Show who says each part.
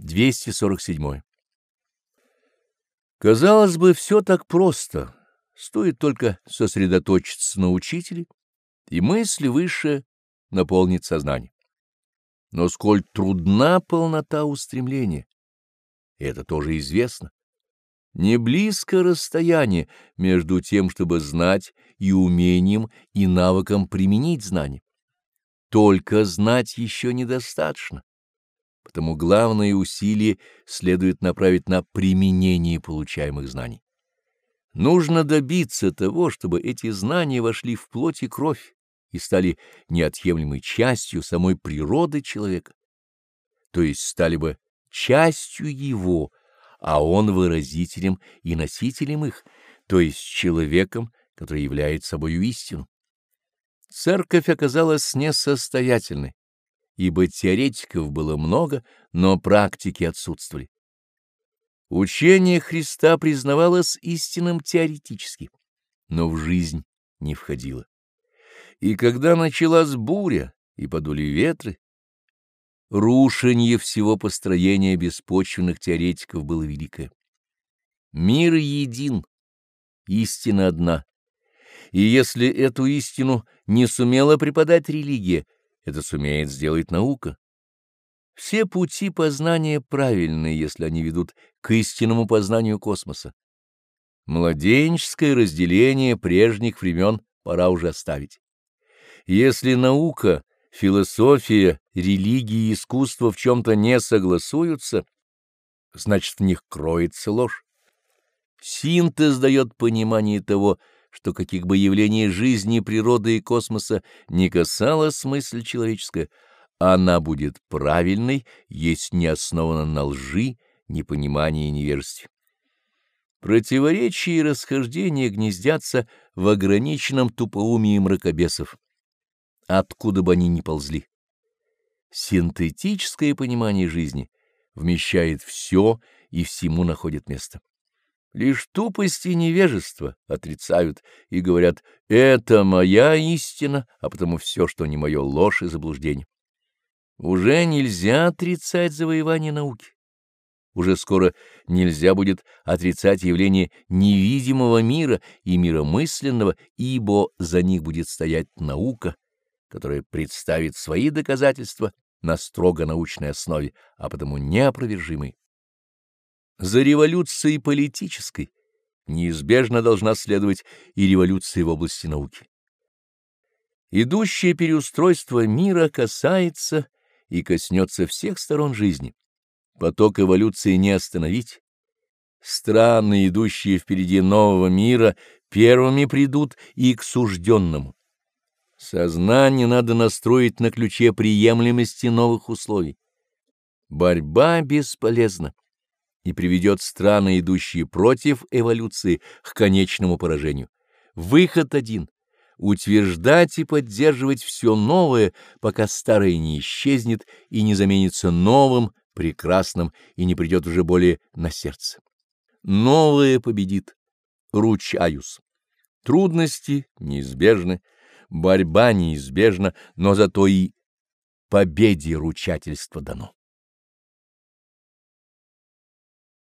Speaker 1: 247. Казалось бы, все так просто. Стоит только сосредоточиться на учителе, и мысли выше наполнит сознание. Но сколь трудна полнота устремления, это тоже известно. Не близко расстояние между тем, чтобы знать, и умением, и навыком применить знание. Только знать еще недостаточно, потому главное усилие следует направить на применение получаемых знаний. Нужно добиться того, чтобы эти знания вошли в плоть и кровь и стали неотъемлемой частью самой природы человека, то есть стали бы частью его, а он выразителем и носителем их, то есть человеком, который является собою истину. Церковь оказалась несостоятельной, ибо теоретиков было много, но практики отсутствовали. Учение Христа признавалось истинным теоретически, но в жизнь не входило. И когда началась буря и подули ветры, рушение всего построения беспочвенных теоретиков было великое. Мир един, истина одна, и если эту истину не сумела преподать религия, это сумеет сделать наука. Все пути познания правильны, если они ведут к истинному познанию космоса. Младенческое разделение прежних времен пора уже оставить. Если наука, философия, религия и искусство в чем-то не согласуются, значит, в них кроется ложь. Синтез дает понимание того, что каких бы явлений жизни, природы и космоса не касалась мысль человеческая, она будет правильной, есть не основана на лжи, непонимании и невежестве. Противоречия и расхождения гнездятся в ограниченном тупоумии мракобесов, откуда бы они ни ползли. Синтетическое понимание жизни вмещает все и всему находит место. Лишь тупость и невежество отрицают и говорят «это моя истина, а потому все, что не мое, ложь и заблуждение». Уже нельзя отрицать завоевание науки. Уже скоро нельзя будет отрицать явление невидимого мира и мира мысленного, ибо за них будет стоять наука, которая представит свои доказательства на строго научной основе, а потому неопровержимой. За революцией политической неизбежно должна следовать и революция в области науки. Идущее переустройство мира касается и коснется всех сторон жизни. Поток эволюции не остановить. Страны, идущие впереди нового мира, первыми придут и к сужденному. Сознание надо настроить на ключе приемлемости новых условий. Борьба бесполезна и приведет страны, идущие против эволюции, к конечному поражению. Выход один — утверждать и поддерживать все новое, пока старое не исчезнет и не заменится новым, прекрасным и не придет уже более на сердце. Новое победит. Ручаюсь. Трудности неизбежны, борьба неизбежна, но зато и победе ручательство дано.